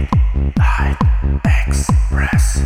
Midnight Express.